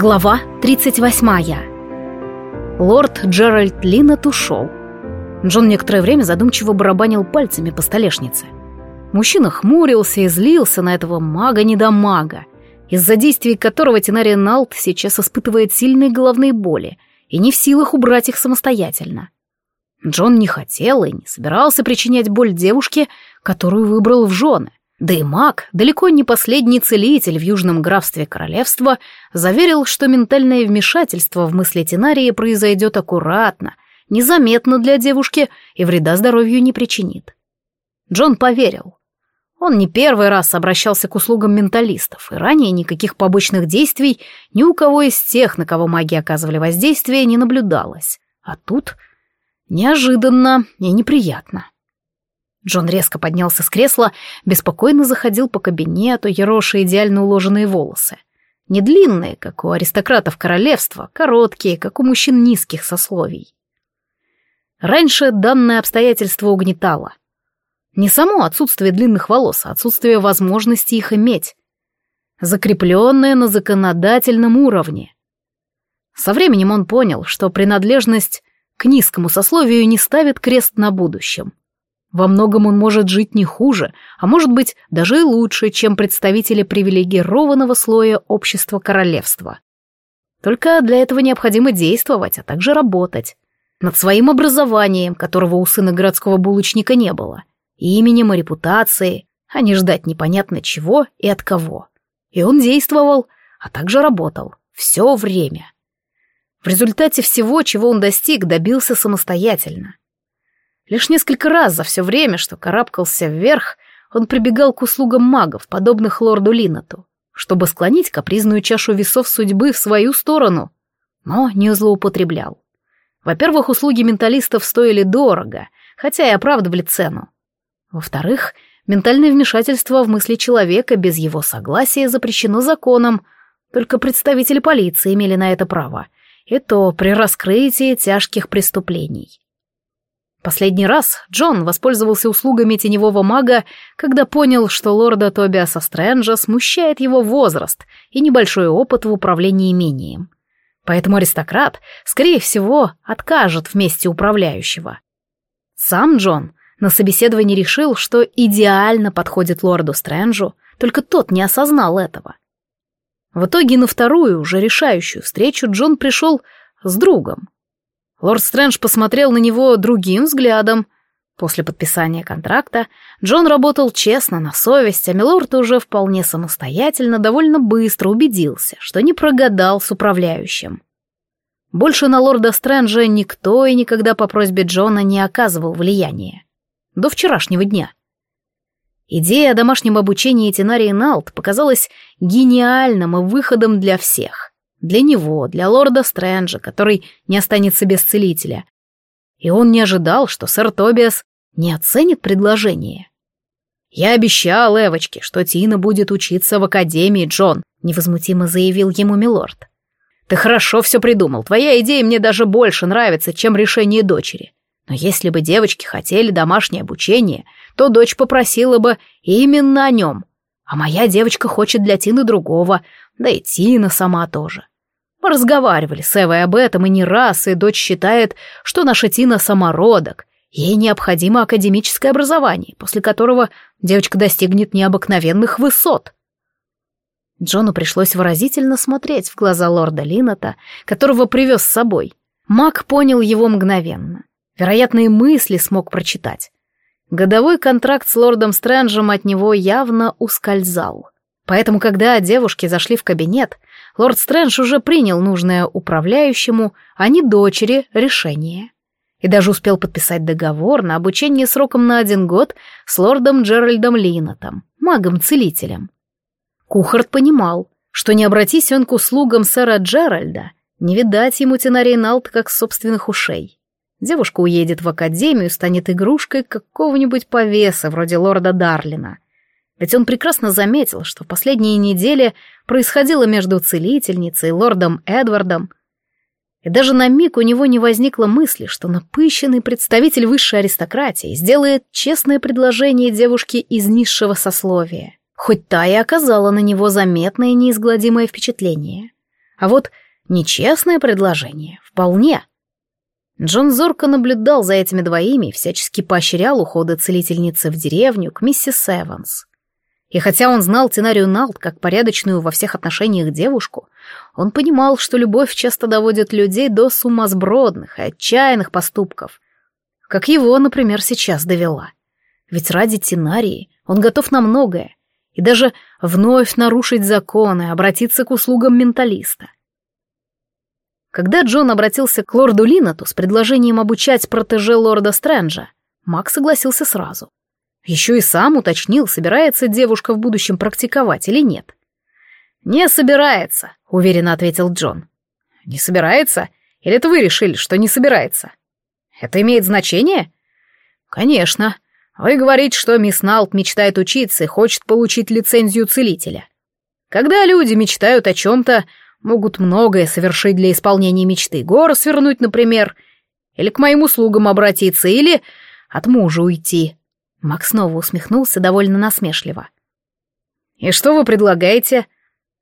Глава 38. Лорд Джеральд Линнет ушел. Джон некоторое время задумчиво барабанил пальцами по столешнице. Мужчина хмурился и злился на этого мага-недомага, из-за действий которого Тинария Налт сейчас испытывает сильные головные боли и не в силах убрать их самостоятельно. Джон не хотел и не собирался причинять боль девушке, которую выбрал в жены. Да и маг, далеко не последний целитель в Южном графстве королевства, заверил, что ментальное вмешательство в мысли Тинарии произойдет аккуратно, незаметно для девушки и вреда здоровью не причинит. Джон поверил. Он не первый раз обращался к услугам менталистов, и ранее никаких побочных действий ни у кого из тех, на кого маги оказывали воздействие, не наблюдалось. А тут неожиданно и неприятно. Джон резко поднялся с кресла, беспокойно заходил по кабинету, ероши идеально уложенные волосы. Не длинные, как у аристократов королевства, короткие, как у мужчин низких сословий. Раньше данное обстоятельство угнетало. Не само отсутствие длинных волос, а отсутствие возможности их иметь. Закрепленное на законодательном уровне. Со временем он понял, что принадлежность к низкому сословию не ставит крест на будущем. Во многом он может жить не хуже, а может быть даже и лучше, чем представители привилегированного слоя общества королевства. Только для этого необходимо действовать, а также работать. Над своим образованием, которого у сына городского булочника не было, именем и репутацией, а не ждать непонятно чего и от кого. И он действовал, а также работал. Все время. В результате всего, чего он достиг, добился самостоятельно. Лишь несколько раз за все время, что карабкался вверх, он прибегал к услугам магов, подобных лорду Линнету, чтобы склонить капризную чашу весов судьбы в свою сторону, но не злоупотреблял. Во-первых, услуги менталистов стоили дорого, хотя и оправдывали цену. Во-вторых, ментальное вмешательство в мысли человека без его согласия запрещено законом, только представители полиции имели на это право, и то при раскрытии тяжких преступлений. Последний раз Джон воспользовался услугами теневого мага, когда понял, что лорда Тобиаса Стрэнджа смущает его возраст и небольшой опыт в управлении имением. Поэтому аристократ, скорее всего, откажет вместе управляющего. Сам Джон на собеседовании решил, что идеально подходит лорду Стрэнджу, только тот не осознал этого. В итоге на вторую, уже решающую встречу Джон пришел с другом, Лорд Стрэндж посмотрел на него другим взглядом. После подписания контракта Джон работал честно, на совесть, а Милорд уже вполне самостоятельно довольно быстро убедился, что не прогадал с управляющим. Больше на лорда Стрэнджа никто и никогда по просьбе Джона не оказывал влияния. До вчерашнего дня. Идея о домашнем обучении Тенарии Налт показалась гениальным и выходом для всех. Для него, для лорда Стрэнджа, который не останется без целителя. И он не ожидал, что сэр Тобиас не оценит предложение. «Я обещал Эвочке, что Тина будет учиться в Академии, Джон», — невозмутимо заявил ему милорд. «Ты хорошо все придумал, твоя идея мне даже больше нравится, чем решение дочери. Но если бы девочки хотели домашнее обучение, то дочь попросила бы именно о нем. А моя девочка хочет для Тины другого, да и Тина сама тоже. Мы разговаривали с Эвой об этом и не раз, и дочь считает, что наша Тина самородок. Ей необходимо академическое образование, после которого девочка достигнет необыкновенных высот. Джону пришлось выразительно смотреть в глаза лорда Лината, которого привез с собой. Мак понял его мгновенно. Вероятные мысли смог прочитать. Годовой контракт с лордом Стрэнджем от него явно ускользал. Поэтому, когда девушки зашли в кабинет, лорд Стрэндж уже принял нужное управляющему, а не дочери, решение. И даже успел подписать договор на обучение сроком на один год с лордом Джеральдом Линнетом, магом-целителем. Кухарт понимал, что не обратись он к услугам сэра Джеральда, не видать ему Тенарей Налт как собственных ушей. Девушка уедет в академию, станет игрушкой какого-нибудь повеса, вроде лорда Дарлина — ведь он прекрасно заметил, что в последние недели происходило между целительницей и лордом Эдвардом. И даже на миг у него не возникло мысли, что напыщенный представитель высшей аристократии сделает честное предложение девушке из низшего сословия. Хоть та и оказала на него заметное неизгладимое впечатление. А вот нечестное предложение вполне. Джон зорко наблюдал за этими двоими и всячески поощрял уходы целительницы в деревню к миссис Эванс. И хотя он знал Тинарию Налт как порядочную во всех отношениях девушку, он понимал, что любовь часто доводит людей до сумасбродных и отчаянных поступков, как его, например, сейчас довела. Ведь ради Тинарии он готов на многое, и даже вновь нарушить законы, обратиться к услугам менталиста. Когда Джон обратился к лорду Линнету с предложением обучать протеже лорда Стрэнджа, Мак согласился сразу. Еще и сам уточнил, собирается девушка в будущем практиковать или нет. «Не собирается», — уверенно ответил Джон. «Не собирается? Или это вы решили, что не собирается?» «Это имеет значение?» «Конечно. Вы говорите, что мисс Налт мечтает учиться и хочет получить лицензию целителя. Когда люди мечтают о чем-то, могут многое совершить для исполнения мечты. Горы свернуть, например, или к моим услугам обратиться, или от мужа уйти. Макс снова усмехнулся довольно насмешливо. «И что вы предлагаете?»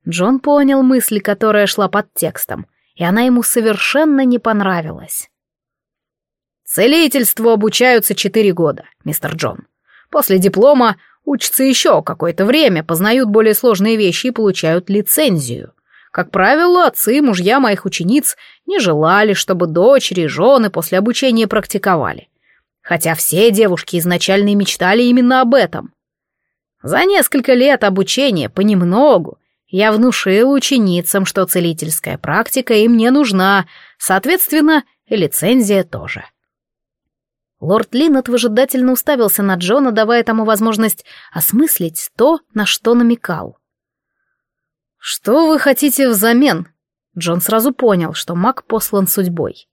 Джон понял мысль, которая шла под текстом, и она ему совершенно не понравилась. Целительству обучаются четыре года, мистер Джон. После диплома учатся еще какое-то время, познают более сложные вещи и получают лицензию. Как правило, отцы и мужья моих учениц не желали, чтобы дочери и жены после обучения практиковали. Хотя все девушки изначально мечтали именно об этом. За несколько лет обучения понемногу я внушил ученицам, что целительская практика им не нужна, соответственно, и лицензия тоже. Лорд Линнет выжидательно уставился на Джона, давая тому возможность осмыслить то, на что намекал. «Что вы хотите взамен?» Джон сразу понял, что маг послан судьбой.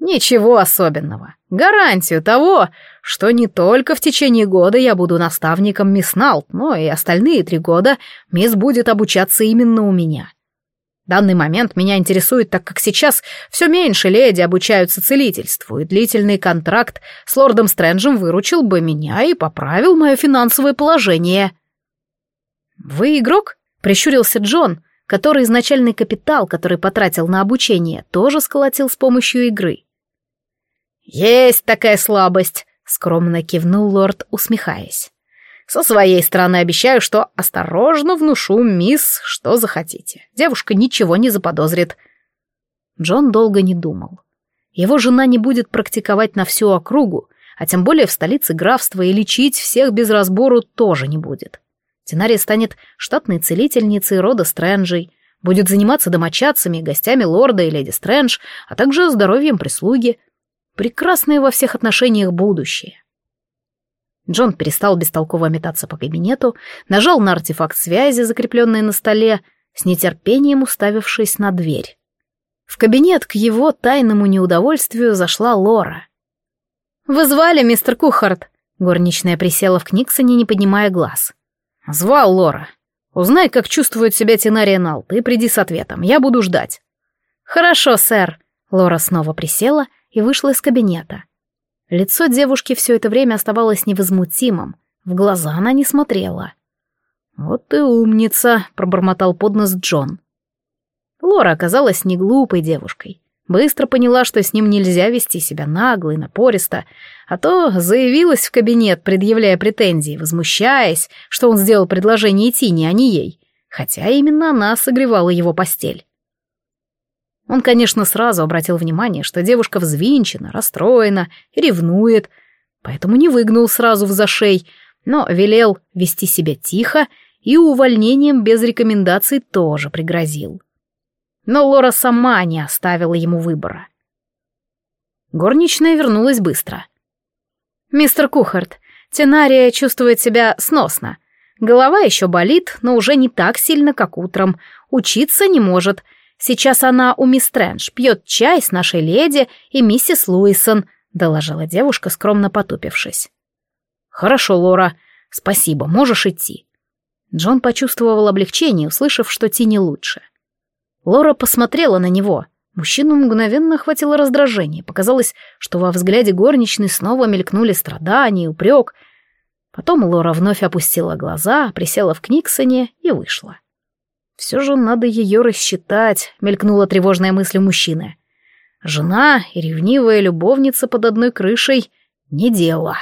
«Ничего особенного. Гарантию того, что не только в течение года я буду наставником мисс Налт, но и остальные три года мисс будет обучаться именно у меня. Данный момент меня интересует, так как сейчас все меньше леди обучаются целительству, и длительный контракт с лордом Стрэнджем выручил бы меня и поправил мое финансовое положение. «Вы игрок?» — прищурился Джон, который изначальный капитал, который потратил на обучение, тоже сколотил с помощью игры. «Есть такая слабость», — скромно кивнул лорд, усмехаясь. Со своей стороны обещаю, что осторожно внушу мисс, что захотите. Девушка ничего не заподозрит. Джон долго не думал. Его жена не будет практиковать на всю округу, а тем более в столице графства и лечить всех без разбору тоже не будет. Тинария станет штатной целительницей рода Стрэнджей, будет заниматься домочадцами, гостями лорда и леди Стрэндж, а также здоровьем прислуги. Прекрасное во всех отношениях будущее. Джон перестал бестолково метаться по кабинету, нажал на артефакт связи, закрепленный на столе, с нетерпением уставившись на дверь. В кабинет к его тайному неудовольствию зашла Лора. «Вы звали, мистер Кухарт?» Горничная присела в Книксоне, не поднимая глаз. «Звал Лора. Узнай, как чувствует себя Тинария Налт, и приди с ответом. Я буду ждать». «Хорошо, сэр». Лора снова присела и вышла из кабинета. Лицо девушки все это время оставалось невозмутимым, в глаза она не смотрела. «Вот ты умница», — пробормотал под нос Джон. Лора оказалась не глупой девушкой. Быстро поняла, что с ним нельзя вести себя нагло и напористо, а то заявилась в кабинет, предъявляя претензии, возмущаясь, что он сделал предложение Тине, а не ей, хотя именно она согревала его постель. Он, конечно, сразу обратил внимание, что девушка взвинчена, расстроена и ревнует, поэтому не выгнул сразу в зашей, но велел вести себя тихо и увольнением без рекомендаций тоже пригрозил. Но Лора сама не оставила ему выбора. Горничная вернулась быстро. «Мистер Кухарт, Тенария чувствует себя сносно. Голова еще болит, но уже не так сильно, как утром. Учиться не может, Сейчас она у мисс Трэндж пьет чай с нашей леди и миссис Луисон», — доложила девушка, скромно потупившись. «Хорошо, Лора. Спасибо, можешь идти». Джон почувствовал облегчение, услышав, что Тини лучше. Лора посмотрела на него. Мужчину мгновенно охватило раздражение. Показалось, что во взгляде горничной снова мелькнули страдания и упрек. Потом Лора вновь опустила глаза, присела в Книксоне и вышла. Все же надо ее рассчитать, мелькнула тревожная мысль мужчины. Жена и ревнивая любовница под одной крышей — не дело.